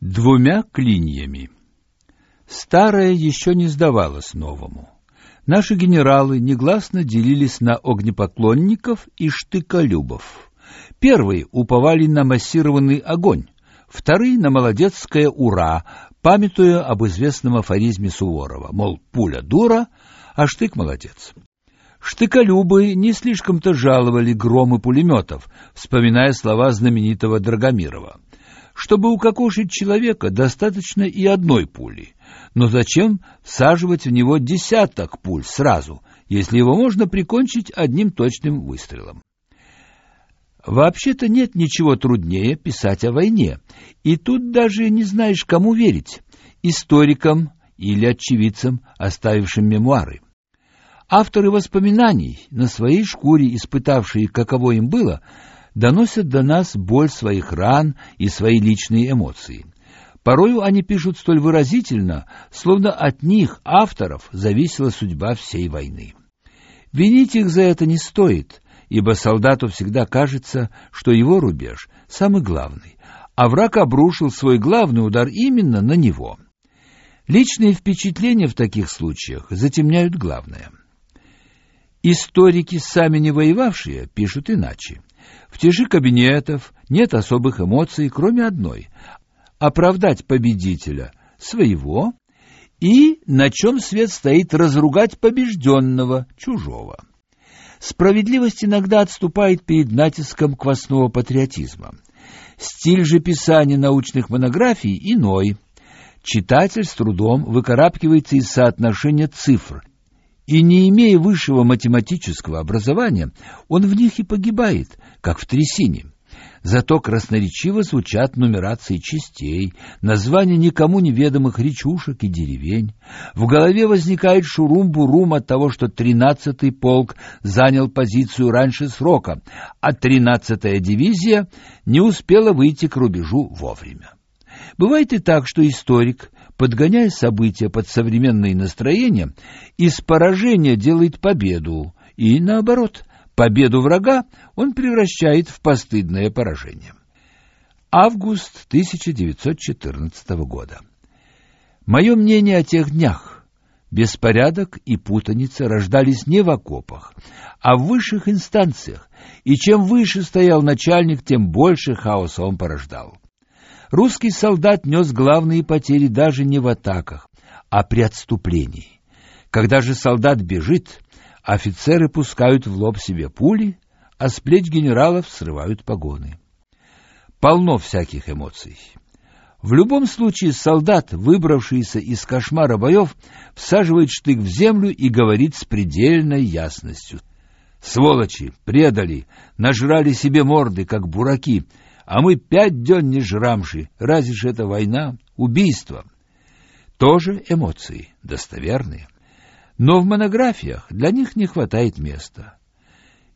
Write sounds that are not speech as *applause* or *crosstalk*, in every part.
Двумя клиньями. Старое еще не сдавалось новому. Наши генералы негласно делились на огнепоклонников и штыколюбов. Первые уповали на массированный огонь, вторые — на молодецкое «ура», памятуя об известном афоризме Суворова, мол, пуля дура, а штык молодец. Штыколюбы не слишком-то жаловали громы пулеметов, вспоминая слова знаменитого Драгомирова. Чтобы укокошить человека, достаточно и одной пули. Но зачем всаживать в него десяток пуль сразу, если его можно прикончить одним точным выстрелом? Вообще-то нет ничего труднее писать о войне, и тут даже не знаешь, кому верить — историкам или очевидцам, оставившим мемуары. Авторы воспоминаний, на своей шкуре испытавшие, каково им было, доносят до нас боль своих ран и свои личные эмоции. Порою они пишут столь выразительно, словно от них, авторов, зависела судьба всей войны. Винить их за это не стоит, ибо солдату всегда кажется, что его рубеж самый главный, а враг обрушил свой главный удар именно на него. Личные впечатления в таких случаях затемняют главное. Историки, сами не воевавшие, пишут иначе. В тиши кабинетов нет особых эмоций, кроме одной — оправдать победителя, своего, и, на чем свет стоит, разругать побежденного, чужого. Справедливость иногда отступает перед натиском квасного патриотизма. Стиль же писания научных монографий иной. Читатель с трудом выкарабкивается из соотношения цифр, и не имея высшего математического образования, он в них и погибает, как в трясине. Зато красноречиво звучат нумерации частей, названия никому неведомых речушек и деревень. В голове возникает шурум-бурум от того, что тринадцатый полк занял позицию раньше срока, а тринадцатая дивизия не успела выйти к рубежу вовремя. Бывает и так, что историк, подгоняя события под современные настроения, из поражения делает победу, и наоборот, победу врага он превращает в постыдное поражение. Август 1914 года. Мое мнение о тех днях. Беспорядок и путаница рождались не в окопах, а в высших инстанциях, и чем выше стоял начальник, тем больше хаоса он порождал. Русский солдат нес главные потери даже не в атаках, а при отступлении. Когда же солдат бежит, офицеры пускают в лоб себе пули, а с плеч генералов срывают погоны. Полно всяких эмоций. В любом случае солдат, выбравшийся из кошмара боев, всаживает штык в землю и говорит с предельной ясностью. «Сволочи! Предали! Нажрали себе морды, как бураки! А мы пять дён не жрамши. Разве ж это война? Убийство. Тоже эмоции, достоверные. Но в монографиях для них не хватает места.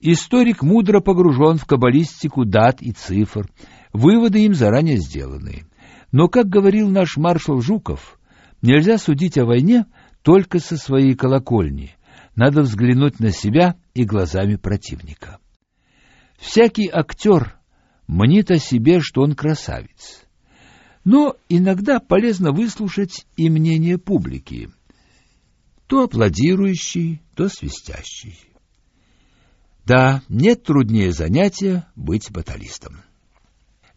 Историк мудро погружен в каббалистику дат и цифр, выводы им заранее сделаны. Но, как говорил наш маршал Жуков, нельзя судить о войне только со своей колокольни. Надо взглянуть на себя и глазами противника. Всякий актер мнит о себе, что он красавец. Но иногда полезно выслушать и мнение публики, то аплодирующий, то свистящий. Да, нет труднее занятия быть баталистом.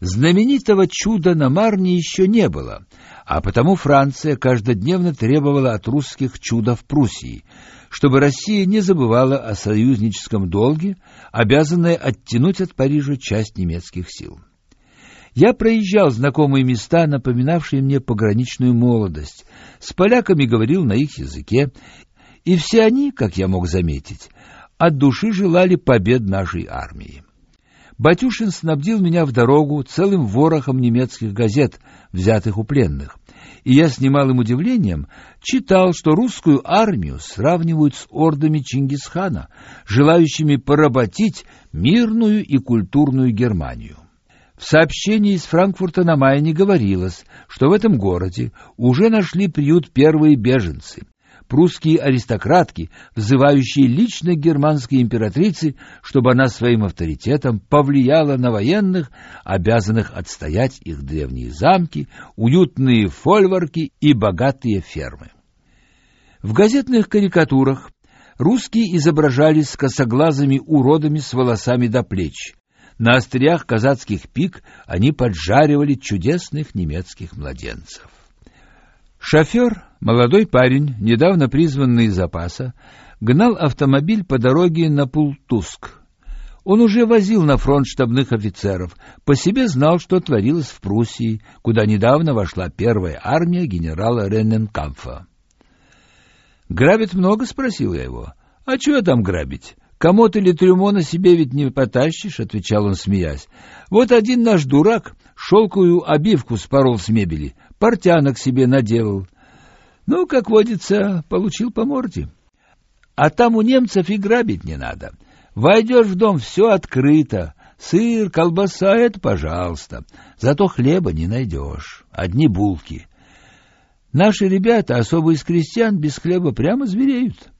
Знаменитого чуда на Марне еще не было, а потому Франция каждодневно требовала от русских чуда в Пруссии, чтобы Россия не забывала о союзническом долге, обязанная оттянуть от Парижа часть немецких сил. Я проезжал знакомые места, напоминавшие мне пограничную молодость, с поляками говорил на их языке, и все они, как я мог заметить, от души желали побед нашей армии. Батюшин снабдил меня в дорогу целым ворохом немецких газет, взятых у пленных и я с немалым удивлением читал, что русскую армию сравнивают с ордами Чингисхана, желающими поработить мирную и культурную Германию. В сообщении из Франкфурта на Майне говорилось, что в этом городе уже нашли приют первые беженцы. Прусские аристократки, взывающие лично германской императрице, чтобы она своим авторитетом повлияла на военных, обязанных отстоять их древние замки, уютные фольварки и богатые фермы. В газетных карикатурах русские изображались косоглазыми уродами с волосами до плеч. На острях казацких пик они поджаривали чудесных немецких младенцев. Шофер, молодой парень, недавно призванный из запаса, гнал автомобиль по дороге на Пултуск. Он уже возил на фронт штабных офицеров, по себе знал, что творилось в Пруссии, куда недавно вошла первая армия генерала Ренненкамфа. «Грабит много?» — спросил я его. «А чего там грабить? Комод или трюмо на себе ведь не потащишь?» — отвечал он, смеясь. «Вот один наш дурак шелковую обивку спорол с мебели, портянок себе наделал. Ну, как водится, получил по морде. А там у немцев и грабить не надо. Войдешь в дом, все открыто. Сыр, колбаса — это пожалуйста. Зато хлеба не найдешь. Одни булки. Наши ребята, особо из крестьян, без хлеба прямо звереют.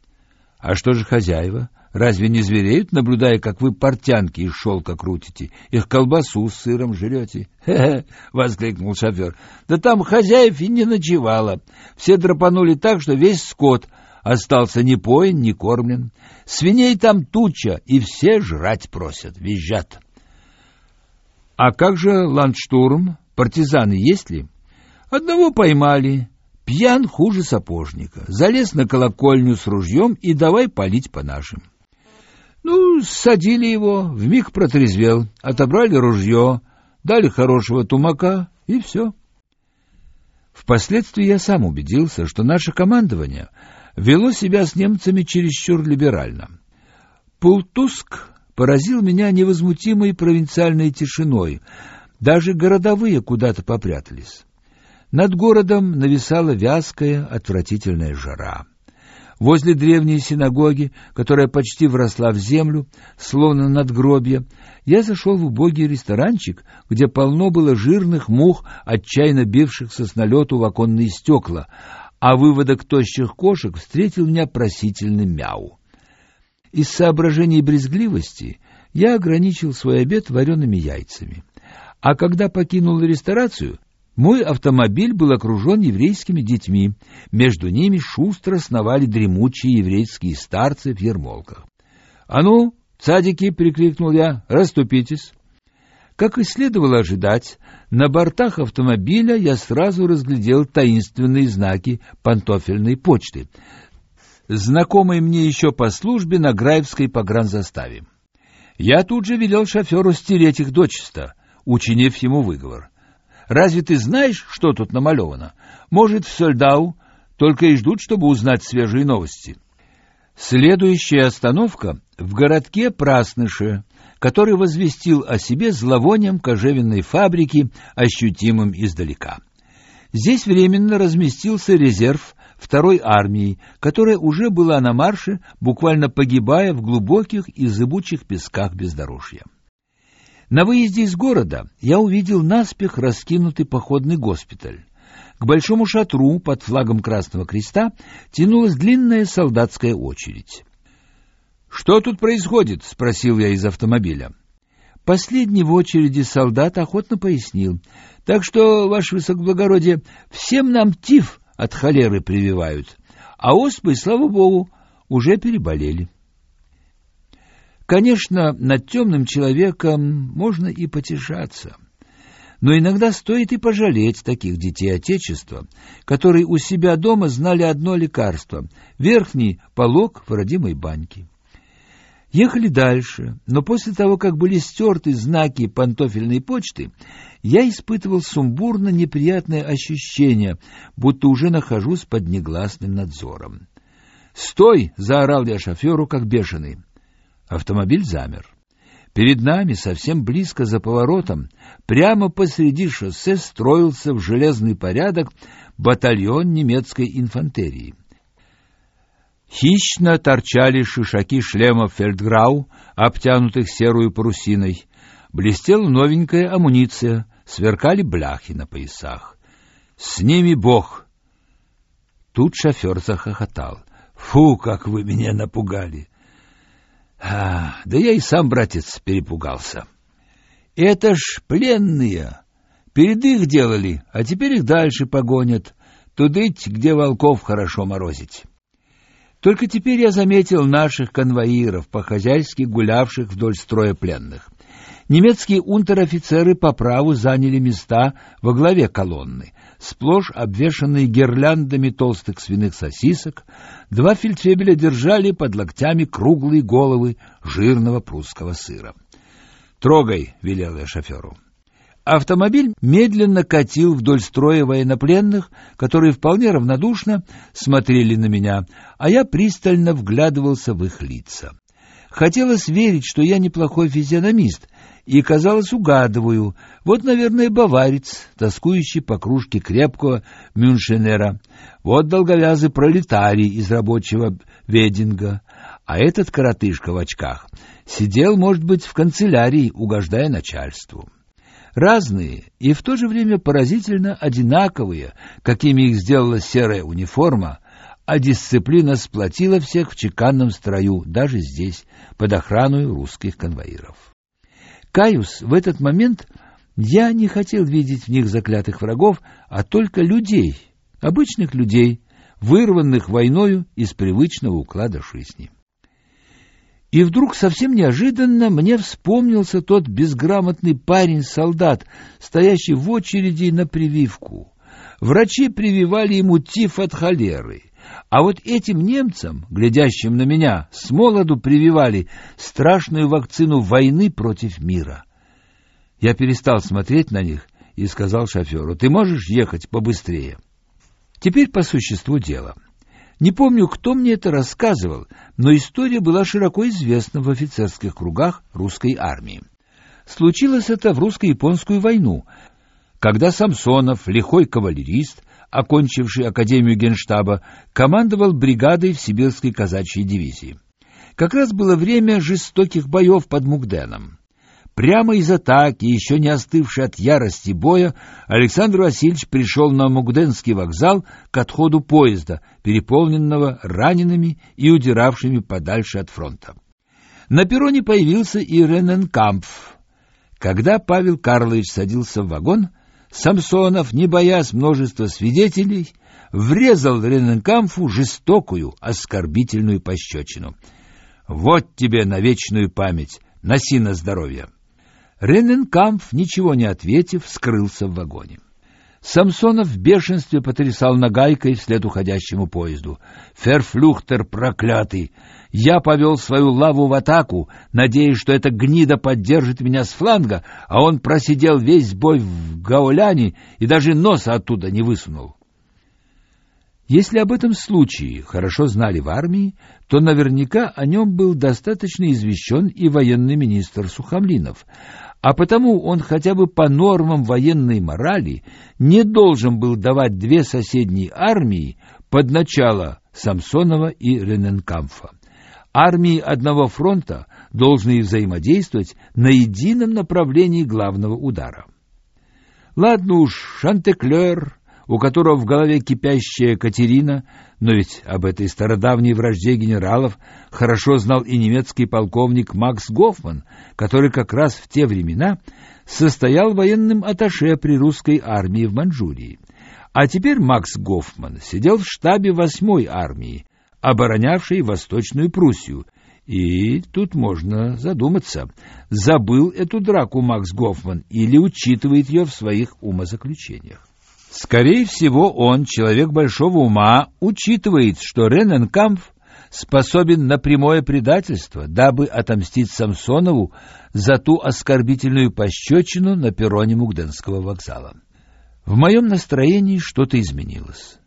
А что же хозяева? Разве не звереют, наблюдая, как вы портянки из шелка крутите, их колбасу с сыром жрете? *laughs* Хе — воскликнул шофер. — Да там хозяев и не ночевало. Все драпанули так, что весь скот остался не поен, не кормлен. Свиней там туча, и все жрать просят, визжат. — А как же ландштурм? Партизаны есть ли? — Одного поймали. Пьян хуже сапожника. Залез на колокольню с ружьем и давай палить по нашим. — ну, садили его, вмиг протрезвел, отобрали ружье, дали хорошего тумака, и все. Впоследствии я сам убедился, что наше командование вело себя с немцами чересчур либерально. Пултуск поразил меня невозмутимой провинциальной тишиной, даже городовые куда-то попрятались. Над городом нависала вязкая, отвратительная жара. Возле древней синагоги, которая почти вросла в землю, словно надгробье, я зашел в убогий ресторанчик, где полно было жирных мух, отчаянно бившихся с налету в оконные стекла, а выводок тощих кошек встретил меня просительным мяу. Из соображений брезгливости я ограничил свой обед вареными яйцами. А когда покинул ресторацию, мой автомобиль был окружен еврейскими детьми. Между ними шустро сновали дремучие еврейские старцы в ермолках. «А ну, цадики!» — прикрикнул я. «Раступитесь!» Как и следовало ожидать, на бортах автомобиля я сразу разглядел таинственные знаки пантофельной почты, знакомые мне еще по службе на Граевской погранзаставе. Я тут же велел шоферу стереть их дочисто, учинив ему выговор. Разве ты знаешь, что тут намалевано? Может, в Сольдау только и ждут, чтобы узнать свежие новости. Следующая остановка в городке Прасныше, который возвестил о себе зловонием кожевенной фабрики, ощутимым издалека. Здесь временно разместился резерв второй армии, которая уже была на марше, буквально погибая в глубоких и зыбучих песках бездорожья. На выезде из города я увидел наспех раскинутый походный госпиталь. К большому шатру под флагом Красного Креста тянулась длинная солдатская очередь. «Что тут происходит?» — спросил я из автомобиля. Последний в очереди солдат охотно пояснил. «Так что, ваше высокоблагородие, всем нам тиф от холеры прививают, а оспой, слава богу, уже переболели». Конечно, над темным человеком можно и потешаться. Но иногда стоит и пожалеть таких детей Отечества, которые у себя дома знали одно лекарство — верхний полог в родимой баньке. Ехали дальше, но после того, как были стерты знаки пантофельной почты, я испытывал сумбурно неприятное ощущение, будто уже нахожусь под негласным надзором. «Стой!» — заорал я шоферу, как бешеный. Автомобиль замер. Перед нами, совсем близко за поворотом, прямо посреди шоссе строился в железный порядок батальон немецкой инфантерии. Хищно торчали шишаки шлемов фельдграу, обтянутых серую парусиной. Блестела новенькая амуниция, сверкали бляхи на поясах. С ними Бог. Тут шофер захохотал. «Фу, как вы меня напугали!» «А, да я и сам, братец, перепугался. Это ж пленные. Перед их делали, а теперь их дальше погонят. Тудыть, где волков хорошо морозить». Только теперь я заметил наших конвоиров, по-хозяйски гулявших вдоль строя пленных. Немецкие унтер-офицеры по праву заняли места во главе колонны, сплошь обвешанные гирляндами толстых свиных сосисок, два фельдфебеля держали под локтями круглые головы жирного прусского сыра. «Трогай», — велел я шоферу. Автомобиль медленно катил вдоль строя военнопленных, которые вполне равнодушно смотрели на меня, а я пристально вглядывался в их лица. Хотелось верить, что я неплохой физиономист, и, казалось, угадываю. Вот, наверное, баварец, тоскующий по кружке крепкого мюншенера. Вот долговязый пролетарий из рабочего вединга. А этот коротышка в очках сидел, может быть, в канцелярии, угождая начальству разные и в то же время поразительно одинаковые, какими их сделала серая униформа, а дисциплина сплотила всех в чеканном строю, даже здесь, под охраной русских конвоиров. Каюс, в этот момент я не хотел видеть в них заклятых врагов, а только людей, обычных людей, вырванных войною из привычного уклада жизни. И вдруг совсем неожиданно мне вспомнился тот безграмотный парень-солдат, стоящий в очереди на прививку. Врачи прививали ему тиф от холеры. А вот этим немцам, глядящим на меня, с молоду прививали страшную вакцину войны против мира. Я перестал смотреть на них и сказал шоферу, «Ты можешь ехать побыстрее?» Теперь по существу дела. Не помню, кто мне это рассказывал, но история была широко известна в офицерских кругах русской армии. Случилось это в русско-японскую войну, когда Самсонов, лихой кавалерист, окончивший Академию Генштаба, командовал бригадой в сибирской казачьей дивизии. Как раз было время жестоких боев под Мугденом. Прямо из атаки, еще не остывшей от ярости боя, Александр Васильевич пришел на Мугденский вокзал к отходу поезда, переполненного ранеными и удиравшими подальше от фронта. На перроне появился и Рененкампф. Когда Павел Карлович садился в вагон, Самсонов, не боясь множества свидетелей, врезал Рененкамфу жестокую, оскорбительную пощечину. «Вот тебе на вечную память! Носи на здоровье!» Рененкамф, ничего не ответив, скрылся в вагоне. Самсонов в бешенстве потрясал нагайкой вслед уходящему поезду. «Ферфлюхтер проклятый! Я повел свою лаву в атаку, надеясь, что эта гнида поддержит меня с фланга, а он просидел весь бой в Гауляне и даже носа оттуда не высунул». Если об этом случае хорошо знали в армии, то наверняка о нем был достаточно извещен и военный министр Сухомлинов, а потому он хотя бы по нормам военной морали не должен был давать две соседние армии под начало Самсонова и Рененкамфа. Армии одного фронта должны взаимодействовать на едином направлении главного удара. Ладно уж, Шантеклер, у которого в голове кипящая Катерина, но ведь об этой стародавней вражде генералов хорошо знал и немецкий полковник Макс Гофман, который как раз в те времена состоял военным атташе при русской армии в Манчжурии. А теперь Макс Гофман сидел в штабе 8-й армии, оборонявшей Восточную Пруссию, и тут можно задуматься, забыл эту драку Макс Гофман или учитывает ее в своих умозаключениях. Скорее всего, он, человек большого ума, учитывает, что Рененкампф способен на прямое предательство, дабы отомстить Самсонову за ту оскорбительную пощечину на перроне Мугденского вокзала. В моем настроении что-то изменилось.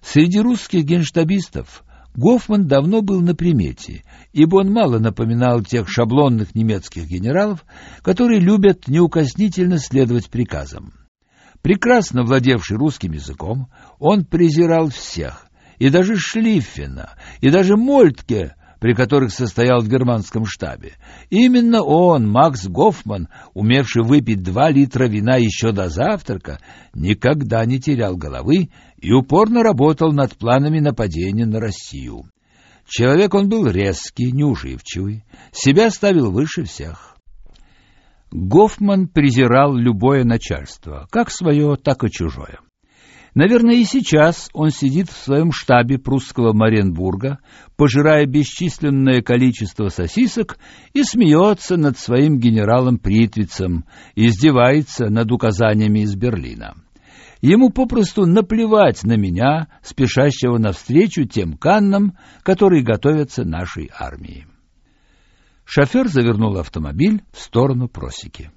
Среди русских генштабистов Гофман давно был на примете, ибо он мало напоминал тех шаблонных немецких генералов, которые любят неукоснительно следовать приказам. Прекрасно владевший русским языком, он презирал всех, и даже Шлиффена, и даже Мольтке, при которых состоял в германском штабе. Именно он, Макс Гофман, умевший выпить два литра вина еще до завтрака, никогда не терял головы и упорно работал над планами нападения на Россию. Человек он был резкий, неуживчивый, себя ставил выше всех. Гофман презирал любое начальство, как свое, так и чужое. Наверное, и сейчас он сидит в своем штабе прусского Маренбурга, пожирая бесчисленное количество сосисок и смеется над своим генералом Притвицем, издевается над указаниями из Берлина. Ему попросту наплевать на меня, спешащего навстречу тем каннам, которые готовятся нашей армии. Шофер завернул автомобиль в сторону просеки.